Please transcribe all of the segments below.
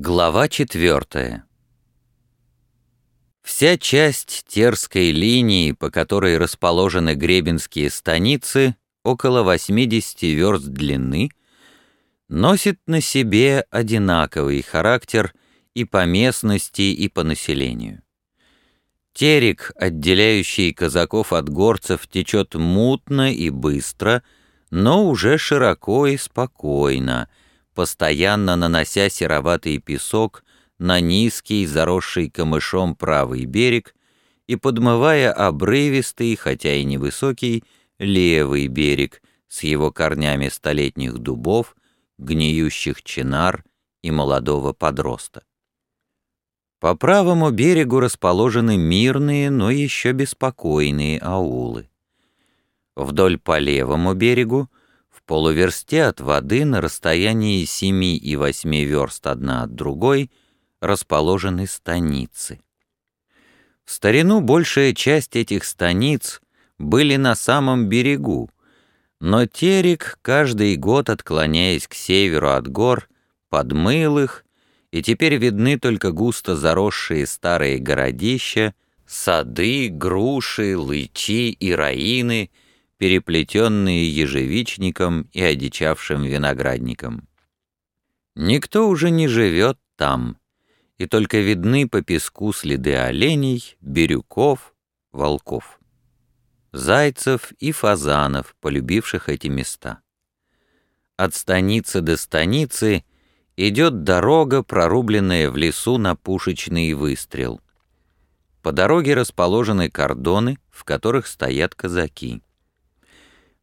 Глава четвертая. Вся часть Терской линии, по которой расположены гребенские станицы, около 80 верст длины, носит на себе одинаковый характер и по местности, и по населению. Терек, отделяющий казаков от горцев, течет мутно и быстро, но уже широко и спокойно, постоянно нанося сероватый песок на низкий, заросший камышом правый берег и подмывая обрывистый, хотя и невысокий, левый берег с его корнями столетних дубов, гниющих чинар и молодого подроста. По правому берегу расположены мирные, но еще беспокойные аулы. Вдоль по левому берегу полуверсте от воды на расстоянии семи и восьми верст одна от другой расположены станицы. В старину большая часть этих станиц были на самом берегу, но Терек, каждый год отклоняясь к северу от гор, подмыл их, и теперь видны только густо заросшие старые городища, сады, груши, лычи и раины — переплетенные ежевичником и одичавшим виноградником. Никто уже не живет там, и только видны по песку следы оленей, бирюков, волков, зайцев и фазанов, полюбивших эти места. От станицы до станицы идет дорога, прорубленная в лесу на пушечный выстрел. По дороге расположены кордоны, в которых стоят казаки.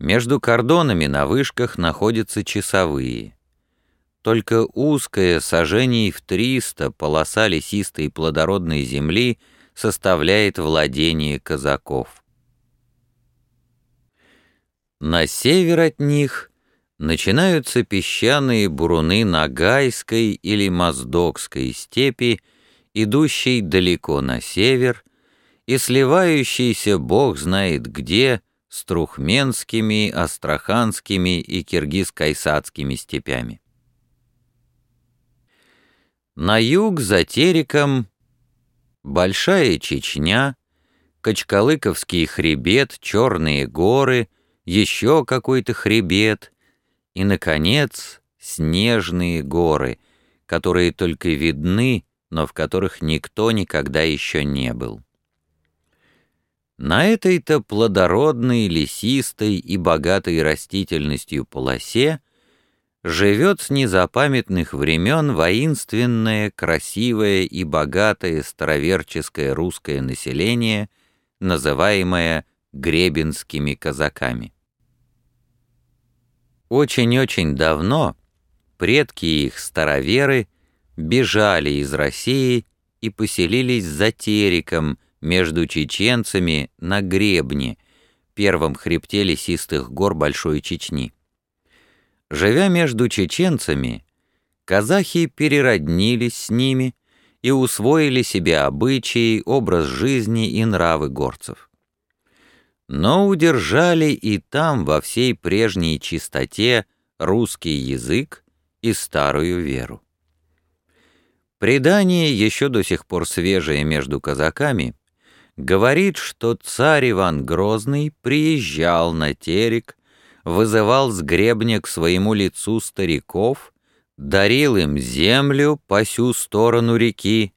Между кордонами на вышках находятся часовые. Только узкая, сажений в 300 полоса лесистой плодородной земли составляет владение казаков. На север от них начинаются песчаные буруны Ногайской или Моздокской степи, идущей далеко на север и сливающейся бог знает где с трухменскими, астраханскими и киргиз-кайсадскими степями. На юг за Тереком Большая Чечня, Качкалыковский хребет, Черные горы, еще какой-то хребет и, наконец, Снежные горы, которые только видны, но в которых никто никогда еще не был. На этой-то плодородной, лесистой и богатой растительностью полосе живет с незапамятных времен воинственное, красивое и богатое староверческое русское население, называемое гребенскими казаками. Очень-очень давно предки их, староверы, бежали из России и поселились за Тереком, между чеченцами на гребне, первом хребте лесистых гор Большой Чечни. Живя между чеченцами, казахи перероднились с ними и усвоили себе обычаи, образ жизни и нравы горцев. Но удержали и там во всей прежней чистоте русский язык и старую веру. Предание, еще до сих пор свежее между казаками, говорит, что царь Иван Грозный приезжал на терек, вызывал с гребня к своему лицу стариков, дарил им землю по сю сторону реки,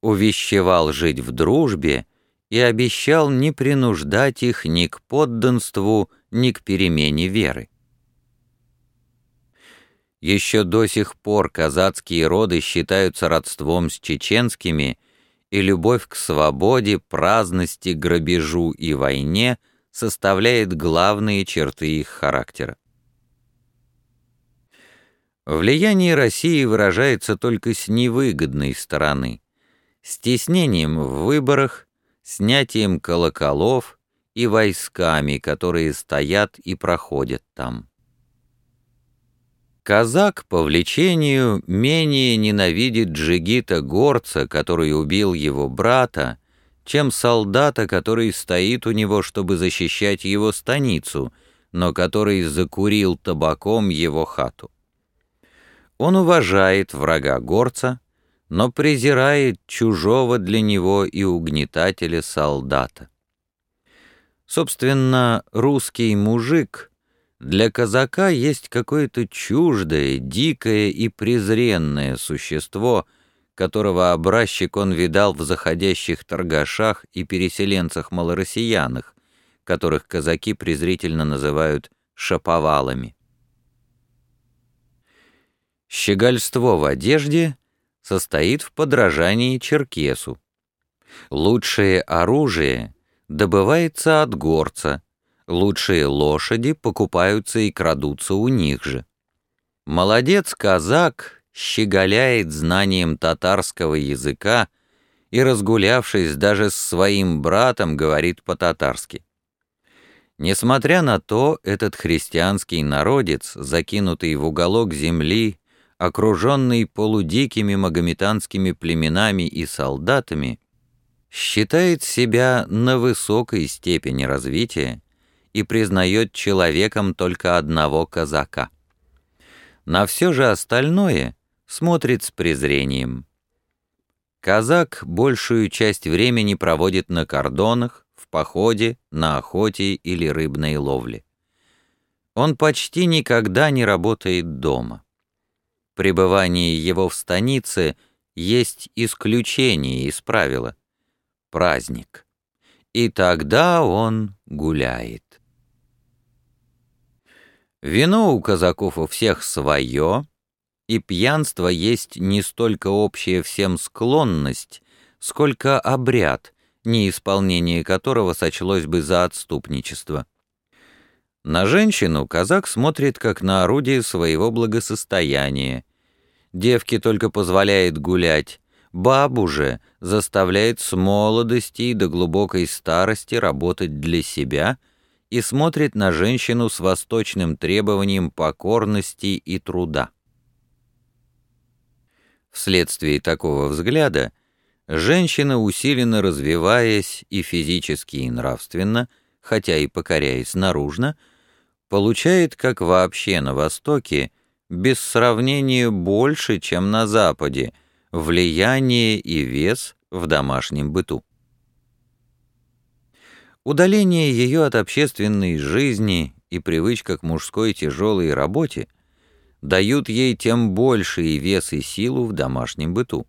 увещевал жить в дружбе и обещал не принуждать их ни к подданству, ни к перемене веры. Еще до сих пор казацкие роды считаются родством с чеченскими – и любовь к свободе, праздности, грабежу и войне составляет главные черты их характера. Влияние России выражается только с невыгодной стороны, стеснением в выборах, снятием колоколов и войсками, которые стоят и проходят там. Казак по влечению менее ненавидит джигита-горца, который убил его брата, чем солдата, который стоит у него, чтобы защищать его станицу, но который закурил табаком его хату. Он уважает врага горца, но презирает чужого для него и угнетателя солдата. Собственно, русский мужик для казака есть какое-то чуждое, дикое и презренное существо, которого образчик он видал в заходящих торгашах и переселенцах-малороссиянах, которых казаки презрительно называют шаповалами. Щегольство в одежде состоит в подражании черкесу. Лучшее оружие добывается от горца, лучшие лошади покупаются и крадутся у них же. Молодец-казак щеголяет знанием татарского языка и, разгулявшись даже с своим братом, говорит по-татарски. Несмотря на то, этот христианский народец, закинутый в уголок земли, окруженный полудикими магометанскими племенами и солдатами, считает себя на высокой степени развития и признает человеком только одного казака. На все же остальное смотрит с презрением. Казак большую часть времени проводит на кордонах, в походе, на охоте или рыбной ловле. Он почти никогда не работает дома. Пребывание его в станице есть исключение из правила. Праздник. И тогда он гуляет. Вино у казаков у всех свое, и пьянство есть не столько общая всем склонность, сколько обряд, неисполнение которого сочлось бы за отступничество. На женщину казак смотрит как на орудие своего благосостояния. Девке только позволяет гулять, бабу же заставляет с молодости и до глубокой старости работать для себя и смотрит на женщину с восточным требованием покорности и труда. Вследствие такого взгляда женщина, усиленно развиваясь и физически, и нравственно, хотя и покоряясь наружно, получает, как вообще на Востоке, без сравнения больше, чем на Западе, влияние и вес в домашнем быту. Удаление ее от общественной жизни и привычка к мужской тяжелой работе дают ей тем больший вес и силу в домашнем быту.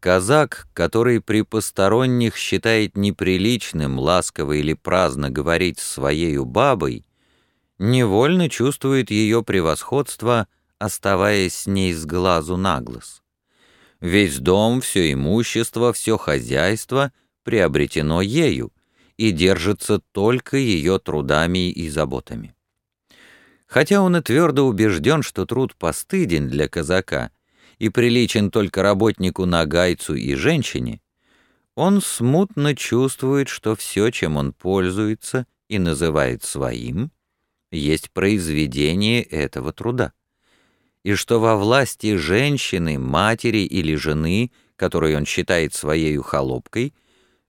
Казак, который при посторонних считает неприличным ласково или праздно говорить с своею бабой, невольно чувствует ее превосходство, оставаясь с ней с глазу на глаз. Весь дом, все имущество, все хозяйство приобретено ею и держится только ее трудами и заботами. Хотя он и твердо убежден, что труд постыден для казака — и приличен только работнику нагайцу и женщине, он смутно чувствует, что все, чем он пользуется и называет своим, есть произведение этого труда, и что во власти женщины, матери или жены, которую он считает своей холопкой,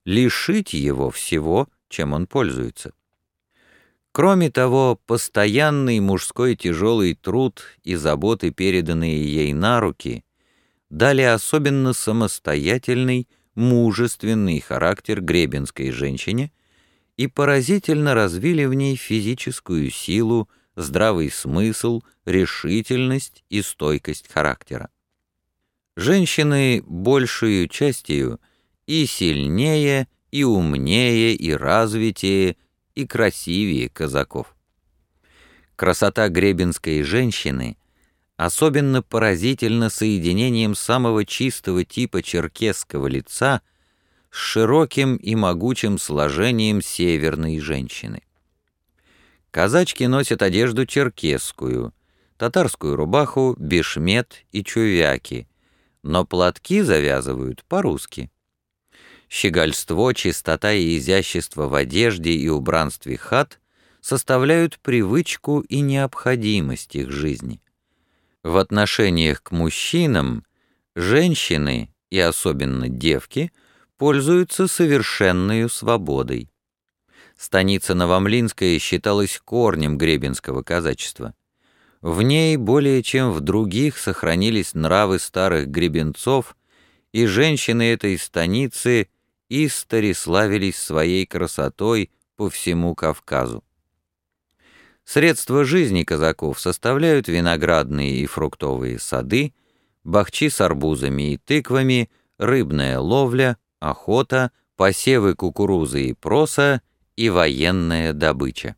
лишить его всего, чем он пользуется. Кроме того, постоянный мужской тяжелый труд и заботы, переданные ей на руки, дали особенно самостоятельный, мужественный характер гребенской женщине и поразительно развили в ней физическую силу, здравый смысл, решительность и стойкость характера. Женщины большую частью и сильнее, и умнее, и развитее, и красивее казаков. Красота гребенской женщины особенно поразительна соединением самого чистого типа черкесского лица с широким и могучим сложением северной женщины. Казачки носят одежду черкесскую, татарскую рубаху, бешмет и чувяки, но платки завязывают по-русски. Щегольство, чистота и изящество в одежде и убранстве хат составляют привычку и необходимость их жизни. В отношениях к мужчинам женщины, и особенно девки, пользуются совершенной свободой. Станица Новомлинская считалась корнем гребенского казачества. В ней более чем в других сохранились нравы старых гребенцов, и женщины этой станицы истори славились своей красотой по всему Кавказу. Средства жизни казаков составляют виноградные и фруктовые сады, бахчи с арбузами и тыквами, рыбная ловля, охота, посевы кукурузы и проса и военная добыча.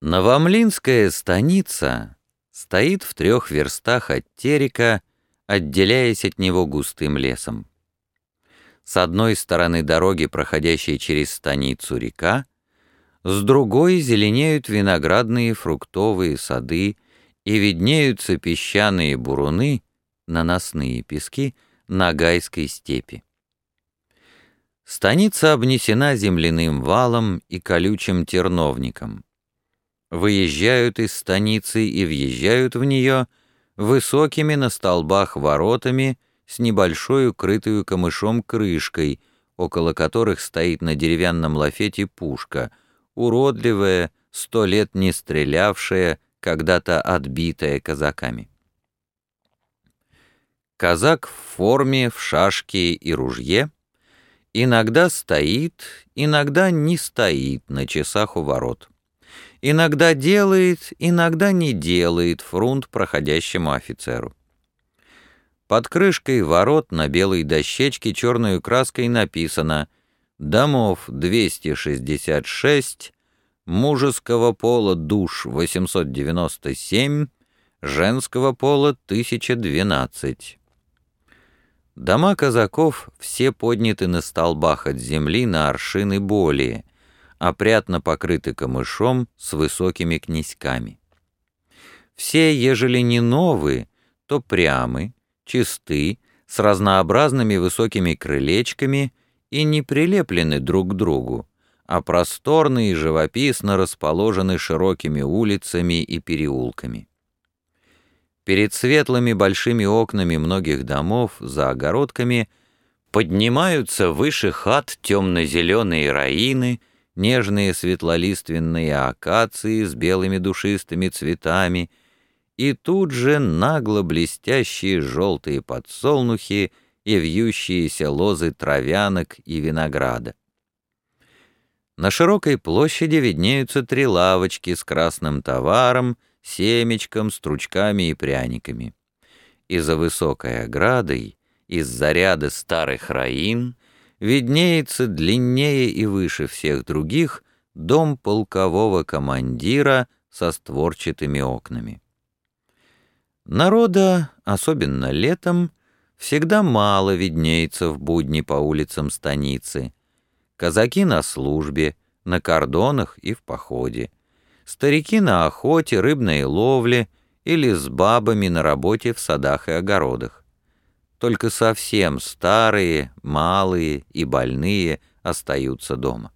Новомлинская станица стоит в трех верстах от Терека, отделяясь от него густым лесом. С одной стороны дороги, проходящей через станицу река, с другой зеленеют виноградные фруктовые сады и виднеются песчаные буруны, наносные пески Ногайской степи. Станица обнесена земляным валом и колючим терновником. Выезжают из станицы и въезжают в нее высокими на столбах воротами с небольшой укрытую камышом крышкой, около которых стоит на деревянном лафете пушка, уродливая, сто лет не стрелявшая, когда-то отбитая казаками. Казак в форме, в шашке и ружье иногда стоит, иногда не стоит на часах у ворот. Иногда делает, иногда не делает фрунт проходящему офицеру. Под крышкой ворот на белой дощечке черной краской написано «Домов 266, мужеского пола душ 897, женского пола 1012». Дома казаков все подняты на столбах от земли на аршины более, опрятно покрыты камышом с высокими князьками. Все, ежели не новые, то прямы, чисты, с разнообразными высокими крылечками и не прилеплены друг к другу, а просторны и живописно расположены широкими улицами и переулками. Перед светлыми большими окнами многих домов за огородками поднимаются выше хат темно-зеленые раины, нежные светлолиственные акации с белыми душистыми цветами — и тут же нагло блестящие желтые подсолнухи и вьющиеся лозы травянок и винограда. На широкой площади виднеются три лавочки с красным товаром, семечком, стручками и пряниками. И за высокой оградой, из-за ряда старых раин, виднеется длиннее и выше всех других дом полкового командира со створчатыми окнами. Народа, особенно летом, всегда мало виднеется в будни по улицам станицы. Казаки на службе, на кордонах и в походе. Старики на охоте, рыбной ловле или с бабами на работе в садах и огородах. Только совсем старые, малые и больные остаются дома.